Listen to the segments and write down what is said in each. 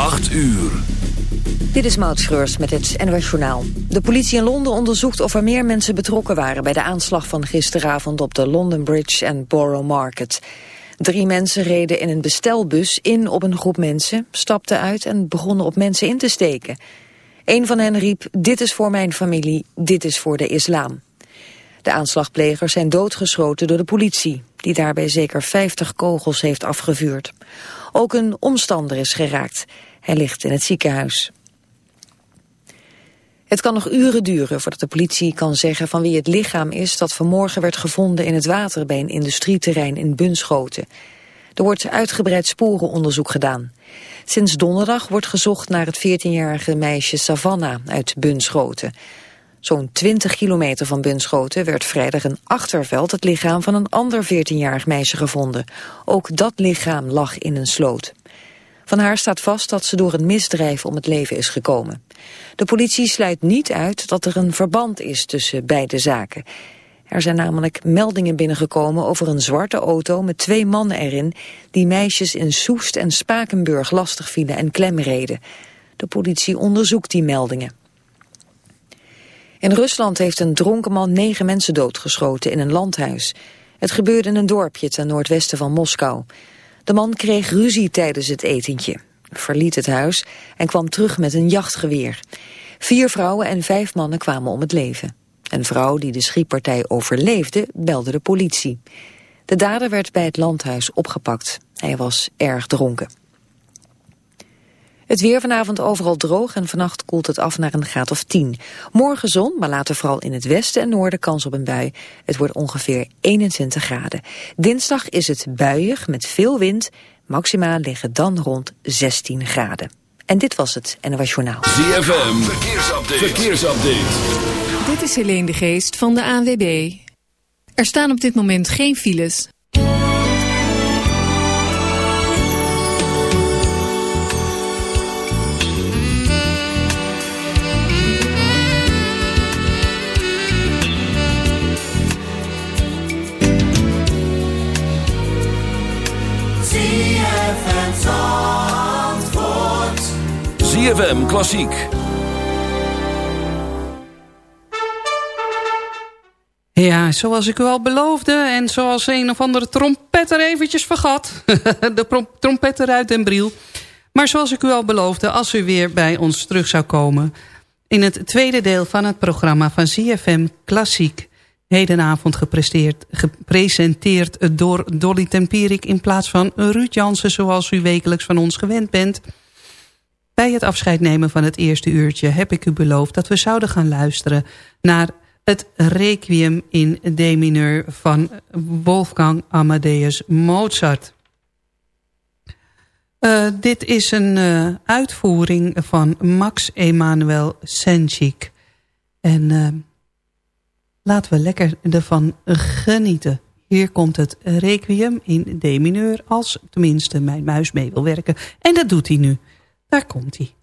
8 uur. Dit is Maud Schreurs met het NOS Journaal. De politie in Londen onderzoekt of er meer mensen betrokken waren... bij de aanslag van gisteravond op de London Bridge en Borough Market. Drie mensen reden in een bestelbus in op een groep mensen... stapten uit en begonnen op mensen in te steken. Een van hen riep, dit is voor mijn familie, dit is voor de islam. De aanslagplegers zijn doodgeschoten door de politie... die daarbij zeker 50 kogels heeft afgevuurd. Ook een omstander is geraakt. Hij ligt in het ziekenhuis. Het kan nog uren duren voordat de politie kan zeggen van wie het lichaam is dat vanmorgen werd gevonden in het water bij een industrieterrein in Bunschoten. Er wordt uitgebreid sporenonderzoek gedaan. Sinds donderdag wordt gezocht naar het 14-jarige meisje Savannah uit Bunschoten. Zo'n 20 kilometer van Bunschoten werd vrijdag een achterveld het lichaam van een ander 14-jarig meisje gevonden. Ook dat lichaam lag in een sloot. Van haar staat vast dat ze door een misdrijf om het leven is gekomen. De politie sluit niet uit dat er een verband is tussen beide zaken. Er zijn namelijk meldingen binnengekomen over een zwarte auto met twee mannen erin... die meisjes in Soest en Spakenburg lastig vielen en klemreden. De politie onderzoekt die meldingen. In Rusland heeft een dronken man negen mensen doodgeschoten in een landhuis. Het gebeurde in een dorpje ten noordwesten van Moskou. De man kreeg ruzie tijdens het etentje, verliet het huis en kwam terug met een jachtgeweer. Vier vrouwen en vijf mannen kwamen om het leven. Een vrouw die de schietpartij overleefde belde de politie. De dader werd bij het landhuis opgepakt. Hij was erg dronken. Het weer vanavond overal droog en vannacht koelt het af naar een graad of 10. Morgen zon, maar later vooral in het westen en noorden kans op een bui. Het wordt ongeveer 21 graden. Dinsdag is het buiig met veel wind. Maxima liggen dan rond 16 graden. En dit was het NOS Journaal. ZFM, verkeersupdate. verkeersupdate. Dit is Helene de Geest van de ANWB. Er staan op dit moment geen files. ZFM Klassiek. Ja, zoals ik u al beloofde en zoals een of andere trompetter eventjes vergat. De trompetter uit Den Briel. Maar zoals ik u al beloofde, als u weer bij ons terug zou komen... in het tweede deel van het programma van ZFM Klassiek... hedenavond gepresenteerd door Dolly Tempierik... in plaats van Ruud Jansen, zoals u wekelijks van ons gewend bent... Bij het afscheid nemen van het eerste uurtje heb ik u beloofd... dat we zouden gaan luisteren naar het Requiem in D mineur van Wolfgang Amadeus Mozart. Uh, dit is een uh, uitvoering van Max Emanuel Senchik. En uh, laten we lekker ervan genieten. Hier komt het Requiem in D mineur, als tenminste mijn muis mee wil werken. En dat doet hij nu. Daar komt hij.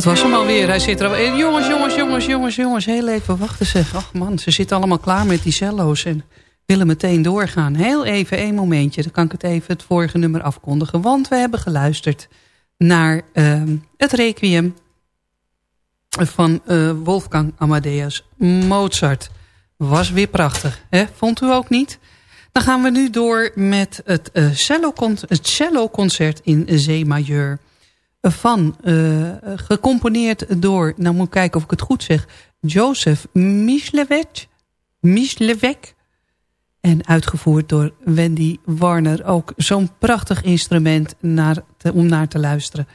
Dat was hem alweer. Hij zit er al... Eh, jongens, jongens, jongens, jongens, jongens. Heel even wachten zeg. Ach man, ze zitten allemaal klaar met die cello's. En willen meteen doorgaan. Heel even, één momentje. Dan kan ik het even het vorige nummer afkondigen. Want we hebben geluisterd naar uh, het requiem van uh, Wolfgang Amadeus Mozart. Was weer prachtig, hè? vond u ook niet? Dan gaan we nu door met het, uh, cello, het cello concert in C majeur. Van, uh, gecomponeerd door, nou moet ik kijken of ik het goed zeg... Joseph Mislevek. Mislevek. En uitgevoerd door Wendy Warner. Ook zo'n prachtig instrument naar om naar te luisteren.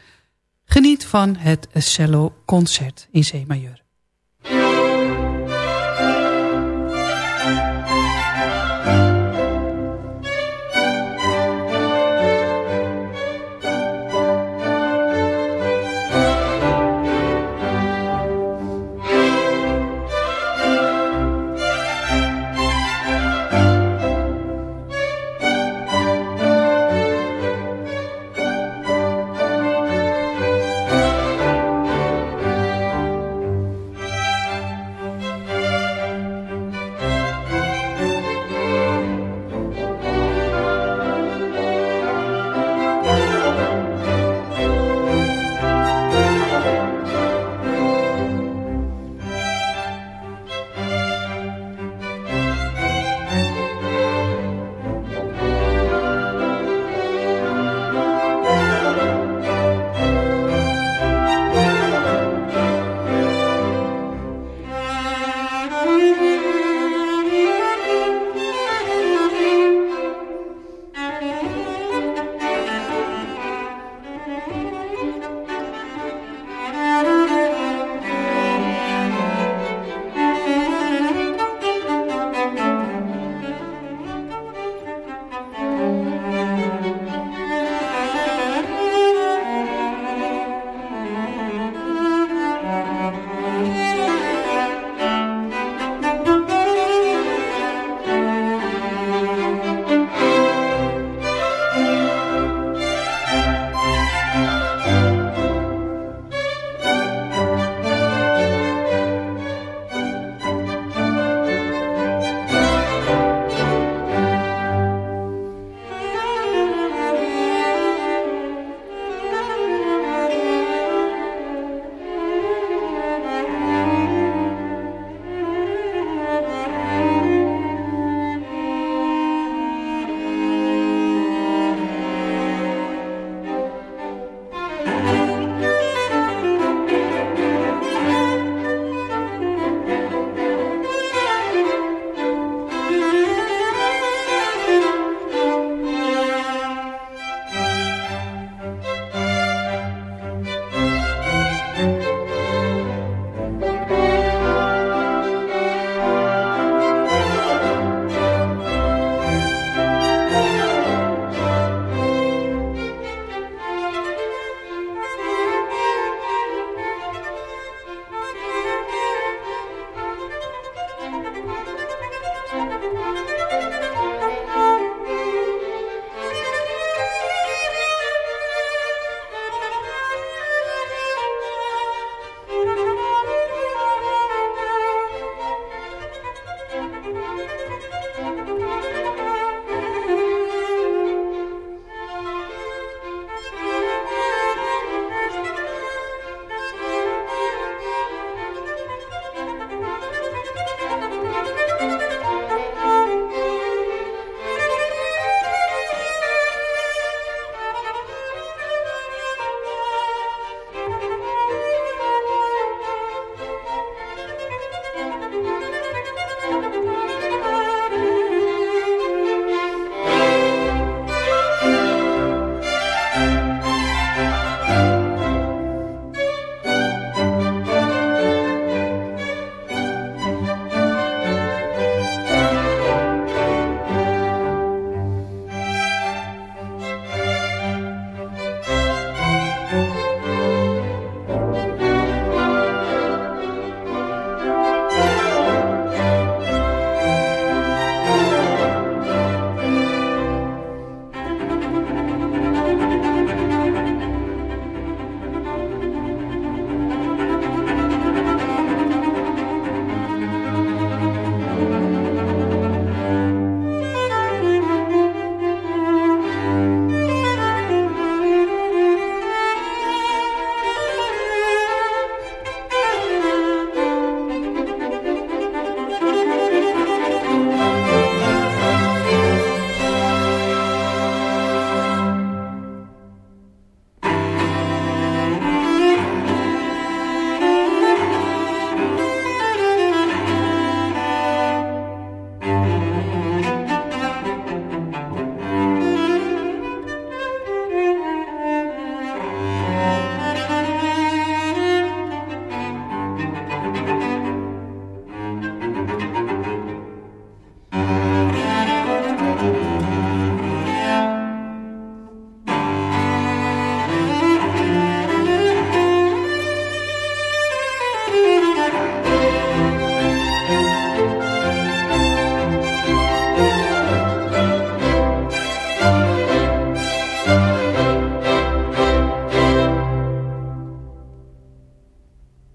Geniet van het cello concert in C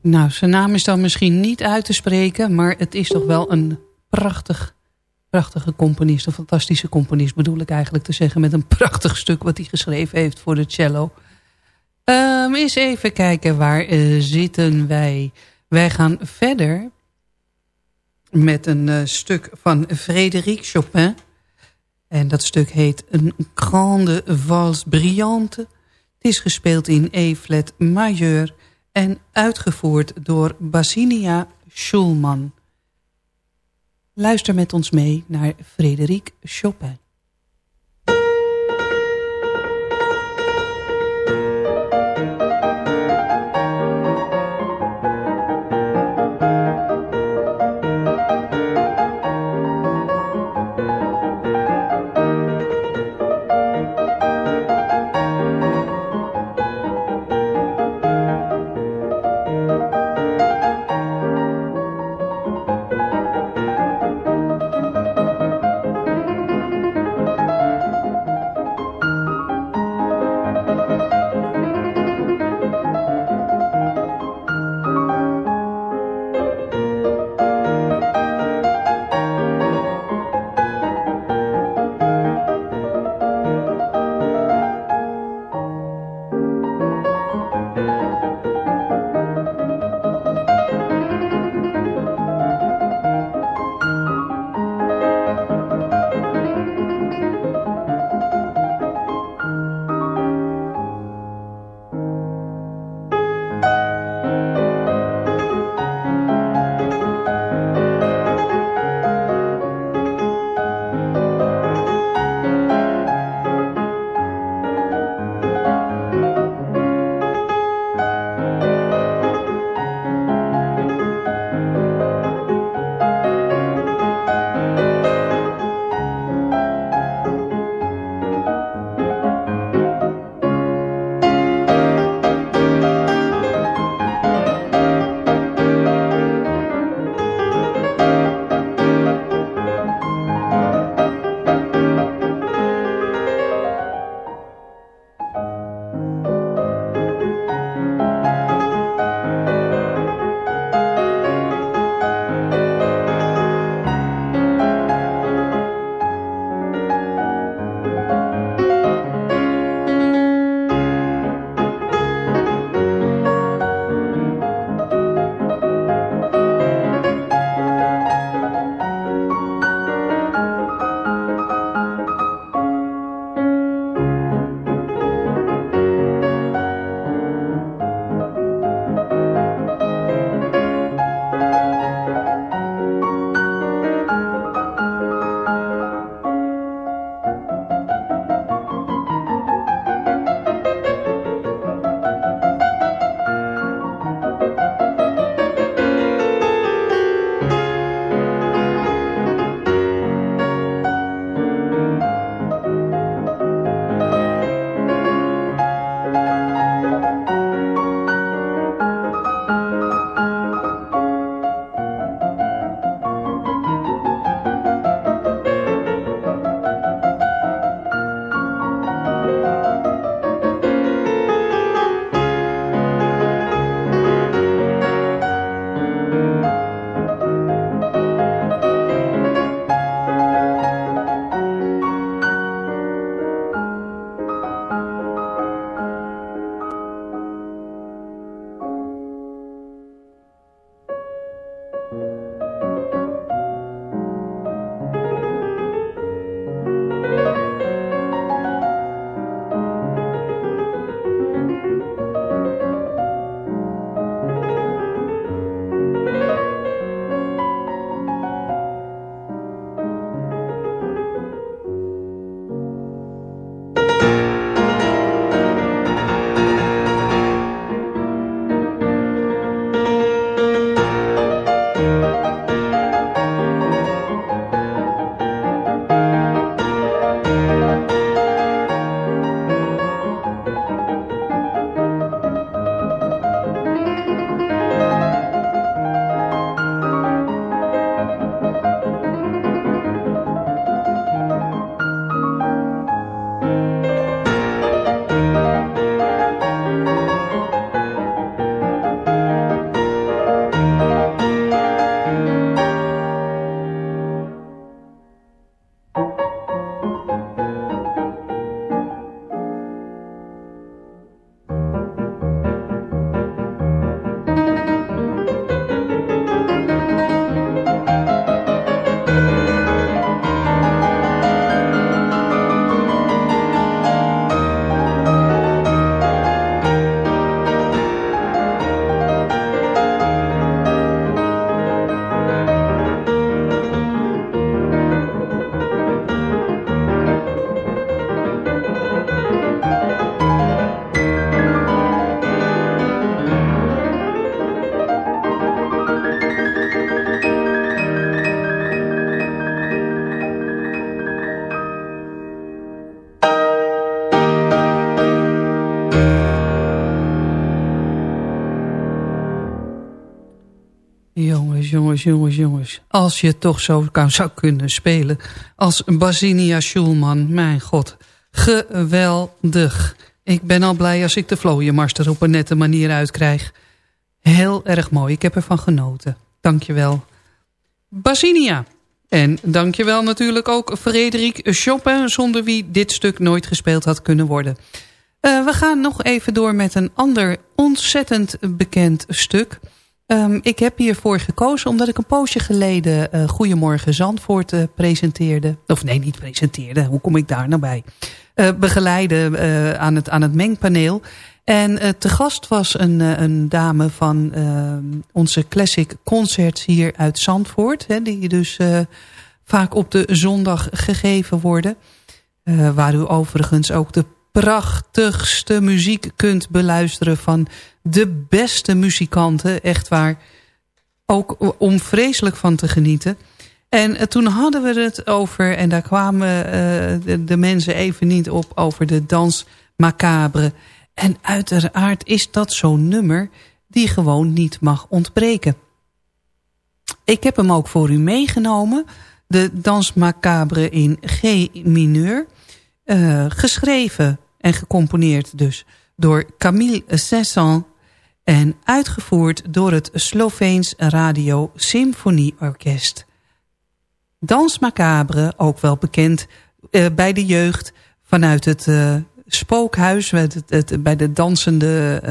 Nou, zijn naam is dan misschien niet uit te spreken... maar het is toch wel een prachtig, prachtige componist. Een fantastische componist bedoel ik eigenlijk te zeggen... met een prachtig stuk wat hij geschreven heeft voor de cello. Um, eens even kijken, waar uh, zitten wij? Wij gaan verder met een uh, stuk van Frédéric Chopin. En dat stuk heet Een Grande Valse Brillante. Het is gespeeld in E-flat majeur en uitgevoerd door Basinia Schulman. Luister met ons mee naar Frédéric Chopin. Jongens. Als je toch zo kan, zou kunnen spelen als Basinia Schulman. Mijn god, geweldig. Ik ben al blij als ik de vlooienmars op een nette manier uitkrijg. Heel erg mooi, ik heb ervan genoten. Dankjewel. Basinia. En dankjewel natuurlijk ook Frederik Chopin... zonder wie dit stuk nooit gespeeld had kunnen worden. Uh, we gaan nog even door met een ander ontzettend bekend stuk... Um, ik heb hiervoor gekozen omdat ik een poosje geleden uh, Goedemorgen Zandvoort uh, presenteerde. Of nee, niet presenteerde. Hoe kom ik daar nou bij? Uh, begeleide aan, het, aan het mengpaneel. En te gast was een, een dame van ehm, onze Classic Concerts hier uit Zandvoort. Hè, die dus vaak op de zondag gegeven worden. waar u overigens ook de prachtigste muziek kunt beluisteren van de beste muzikanten. Echt waar. Ook om vreselijk van te genieten. En eh, toen hadden we het over, en daar kwamen uh, de, mensen even niet op, over de dans macabre. En uiteraard is dat zo'n nummer die gewoon niet mag ontbreken. Ik heb hem ook voor u meegenomen. De dans macabre in G mineur. Uh, geschreven en gecomponeerd dus door Camille Saint-Saëns en uitgevoerd door het Sloveens Radio Symfonieorkest. Dans Macabre, ook wel bekend uh, bij de jeugd vanuit het uh, spookhuis, het, het, bij de dansende,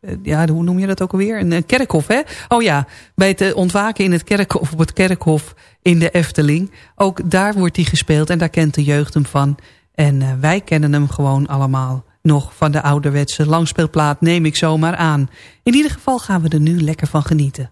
uh, ja, hoe noem je dat ook alweer? Een kerkhof, hè? Oh ja, bij het ontwaken in het kerkhof, op het kerkhof in de Efteling. Ook daar wordt hij gespeeld en daar kent de jeugd hem van. En wij kennen hem gewoon allemaal nog van de ouderwetse langspeelplaat neem ik zomaar aan. In ieder geval gaan we er nu lekker van genieten.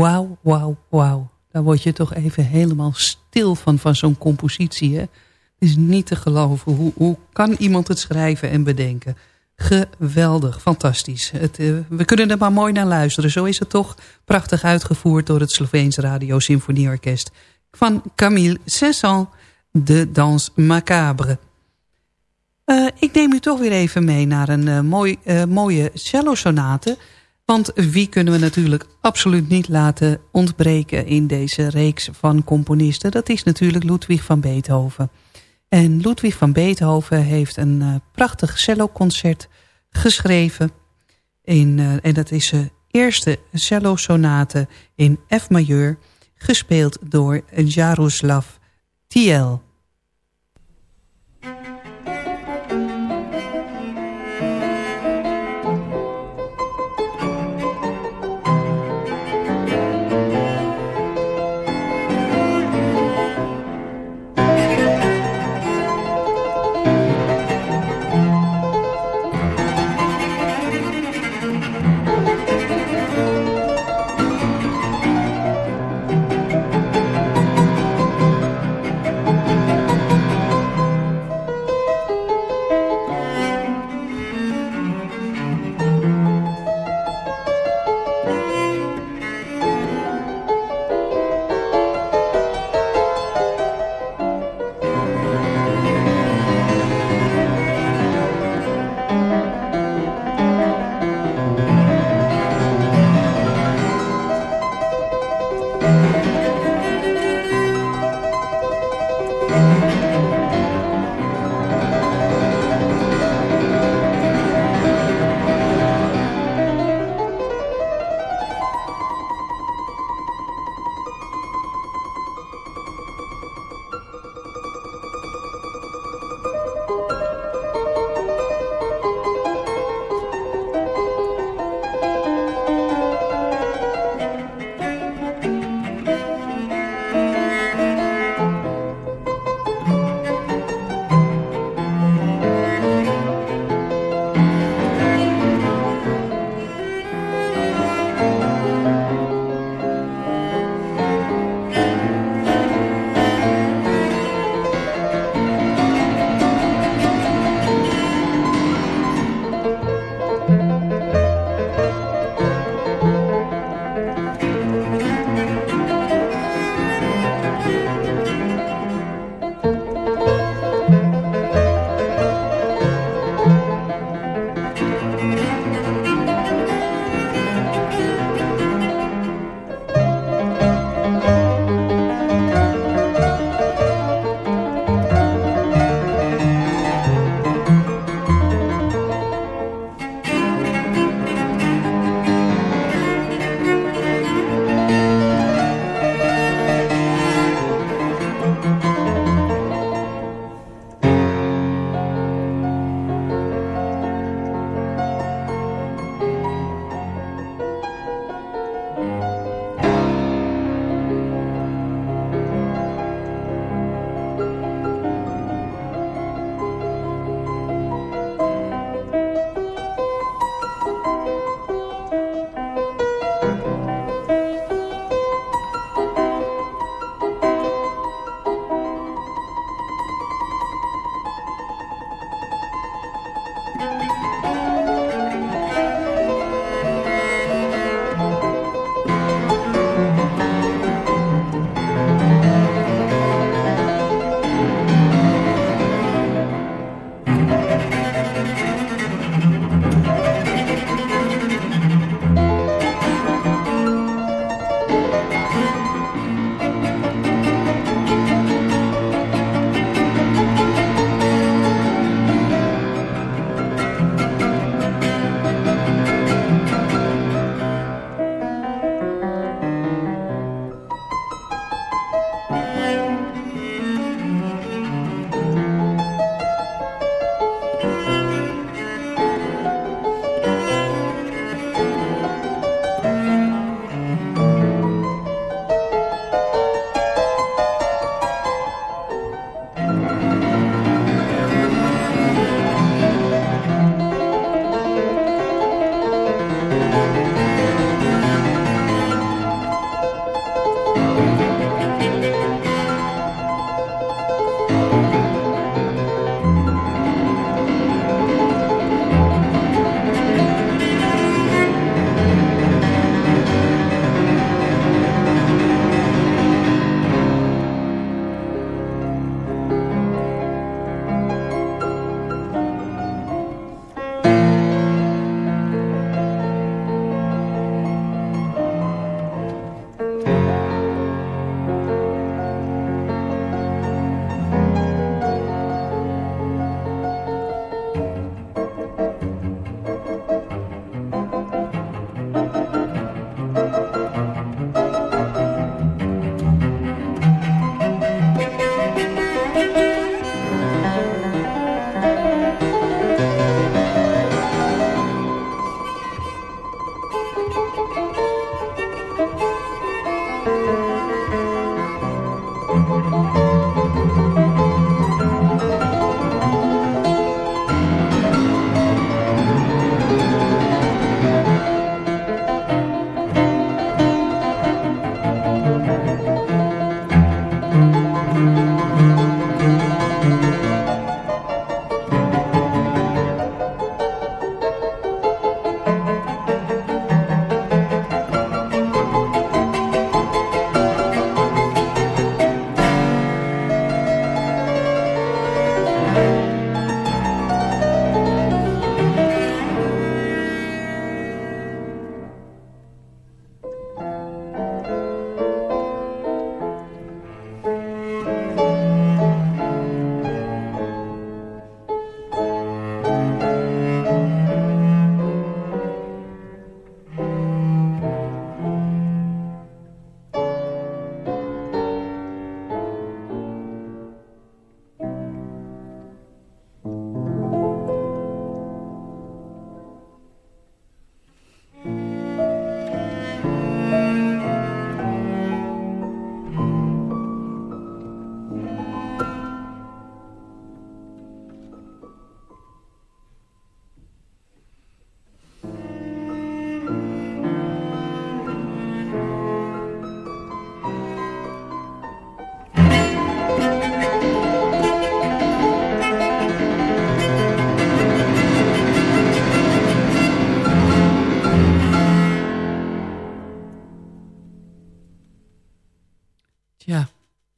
Wauw, wauw, wauw. Daar word je toch even helemaal stil van, van zo'n compositie. Hè? Het is niet te geloven. Hoe, hoe kan iemand het schrijven en bedenken? Geweldig, fantastisch. Het, uh, we kunnen er maar mooi naar luisteren. Zo is het toch prachtig uitgevoerd door het Sloveens Radio Symfonieorkest. Van Camille Saint-Saëns, de Dans Macabre. Uh, ik neem u toch weer even mee naar een uh, mooi, mooie cello-sonate... Want wie kunnen we natuurlijk absoluut niet laten ontbreken in deze reeks van componisten? Dat is natuurlijk Ludwig van Beethoven. En Ludwig van Beethoven heeft een uh, prachtig celloconcert geschreven. In, uh, en dat is zijn eerste cello-sonate in F majeur, gespeeld door Jaroslav Tiel.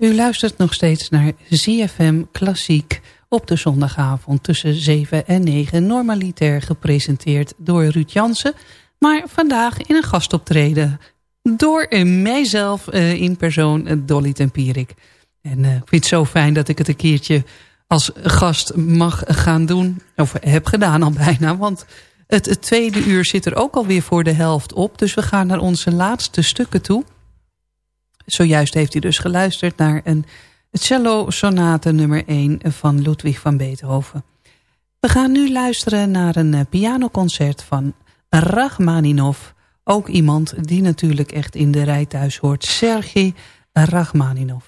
U luistert nog steeds naar ZFM Klassiek op de zondagavond tussen 7 en 9. Normalitair gepresenteerd door Ruud Jansen. Maar vandaag in een gastoptreden door mijzelf uh, in persoon, Dolly Tempierik. En uh, ik vind het zo fijn dat ik het een keertje als gast mag gaan doen. Of heb gedaan al bijna, want het tweede uur zit er ook alweer voor de helft op. Dus we gaan naar onze laatste stukken toe. Zojuist heeft u dus geluisterd naar een cello sonate nummer 1 van Ludwig van Beethoven. We gaan nu luisteren naar een eh, pianoconcert van Rachmaninov. Ook iemand die natuurlijk echt in de rij thuis hoort. Sergei Rachmaninov.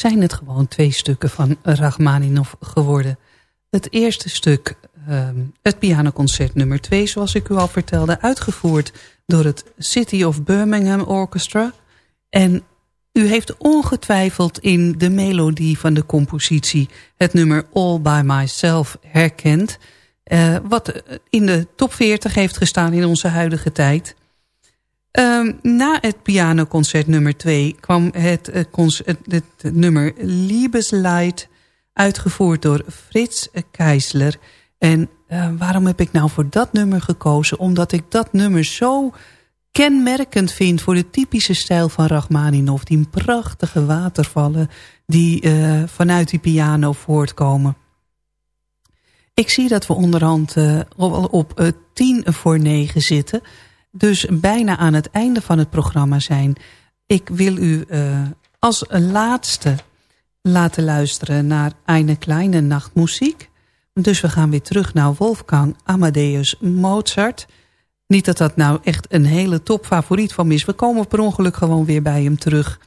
Zijn het gewoon twee stukken van Rachmaninov geworden. Het eerste stuk, ehm, het pianoconcert nummer 2, zoals ik u al vertelde... uitgevoerd door het City of Birmingham Orchestra. En u heeft ongetwijfeld in de melodie van de compositie... het nummer All By Myself herkend... Uh, wat in de top 40 heeft gestaan in onze huidige tijd. Um, na het pianoconcert nummer 2 kwam het, het, het, nummer Liebesleid... uitgevoerd door Frits Keisler. En uh, waarom heb ik nou voor dat nummer gekozen? Omdat ik dat nummer zo kenmerkend vind voor de typische stijl van Rachmaninoff. Die prachtige watervallen die uh, vanuit die piano voortkomen. Ik zie dat we onderhand op, op uh, tien voor negen zitten. Dus bijna aan het einde van het programma zijn. Ik wil u als laatste laten luisteren naar een kleine nachtmuziek. Dus we gaan weer terug naar Wolfgang Amadeus Mozart... Niet dat dat nou echt een hele topfavoriet van is. We komen per ongeluk gewoon weer bij hem terug.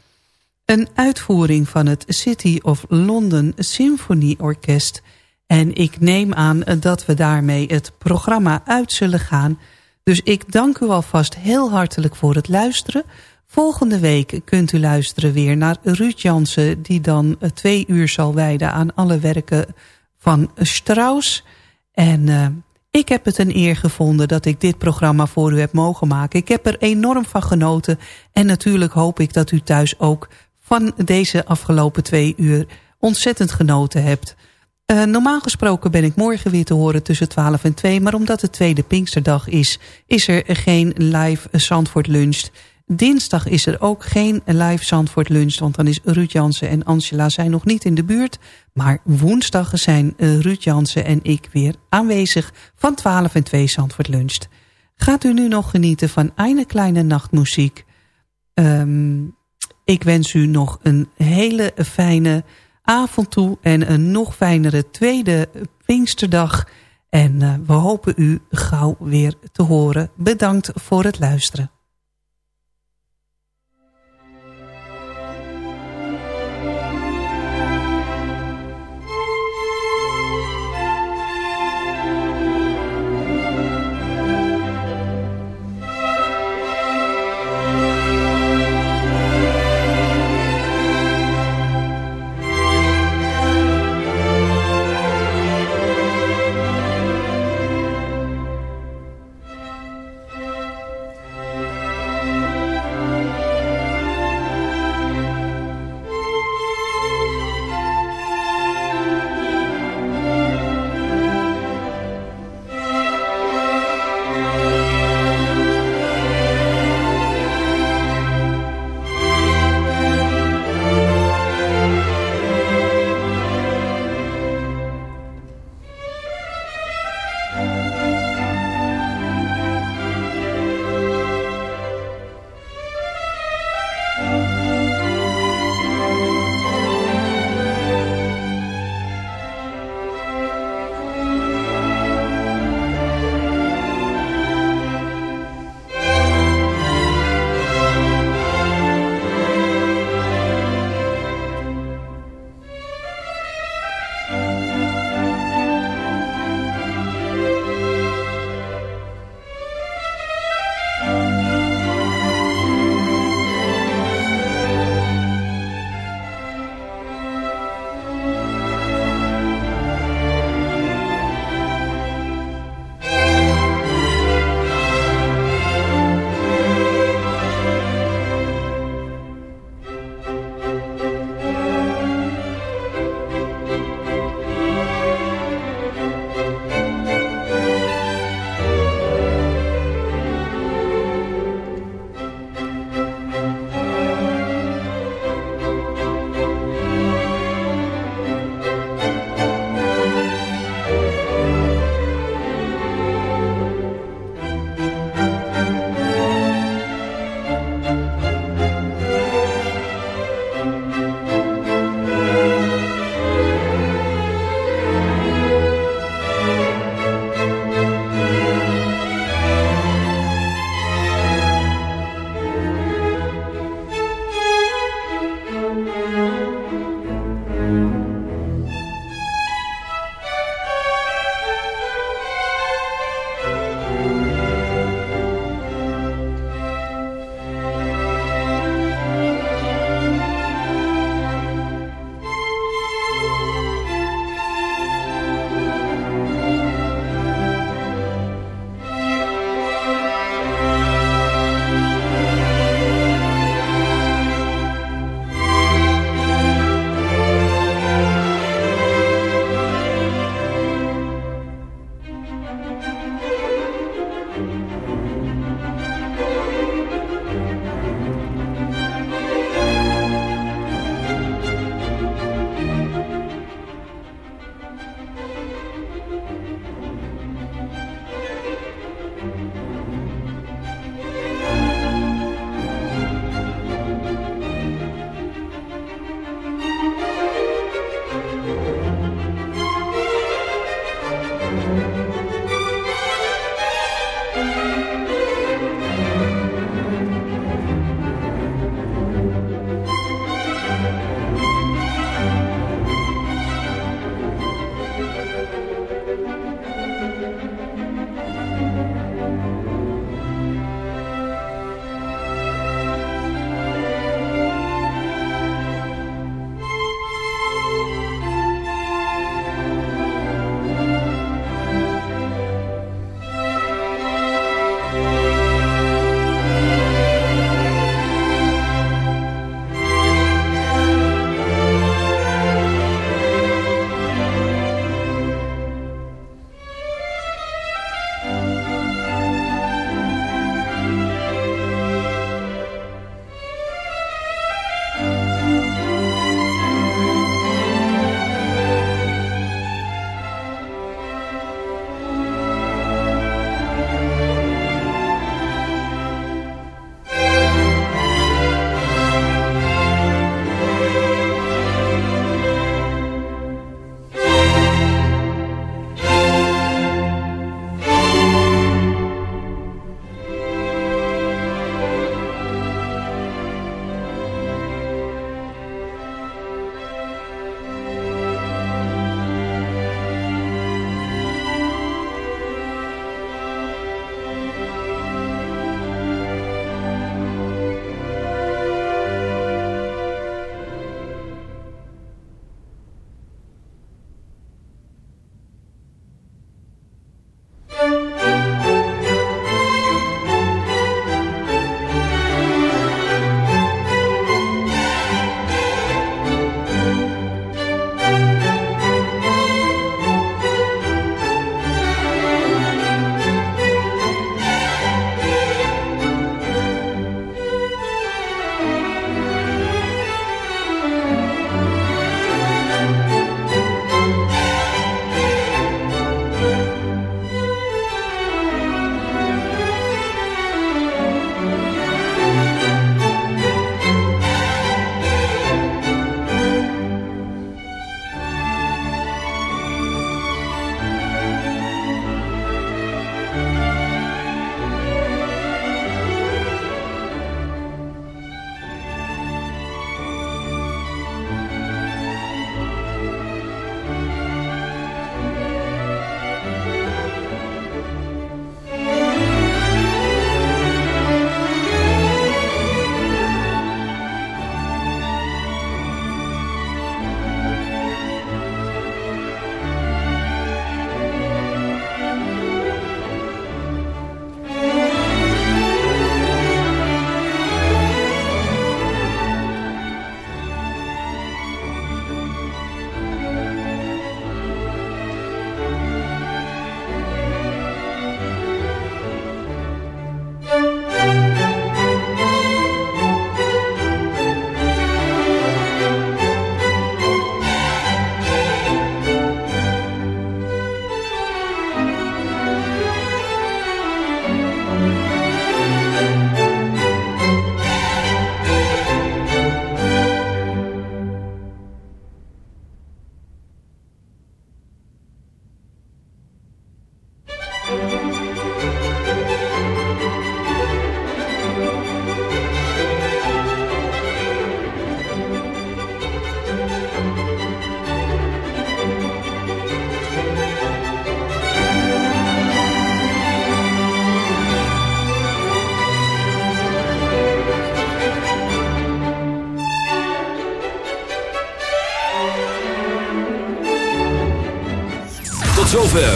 Een uitvoering van het City of London Symphony Orkest. En ik neem aan dat we daarmee het programma uit zullen gaan. Dus ik dank u alvast heel hartelijk voor het luisteren. Volgende week kunt u luisteren weer naar Ruud Jansen... die dan twee uur zal wijden aan alle werken van Strauss. En... Uh, ik heb het een eer gevonden dat ik dit programma voor u heb mogen maken. Ik heb er enorm van genoten. En natuurlijk hoop ik dat u thuis ook van deze afgelopen twee uur ontzettend genoten hebt. Uh, normaal gesproken ben ik morgen weer te horen tussen 12 en 2. Maar omdat het tweede Pinksterdag is, is er geen live Zandvoort lunch. Dinsdag is er ook geen live Zandvoort lunch. Want dan is Ruud Jansen en Angela zijn nog niet in de buurt. Maar woensdag zijn uh, Ruud Jansen en ik weer aanwezig van 12 en 2 Zandvoort lunch. Gaat u nu nog genieten van een kleine nachtmuziek. Um, ik wens u nog een hele fijne avond toe. En een nog fijnere tweede Pinksterdag. En uh, we hopen u gauw weer te horen. Bedankt voor het luisteren.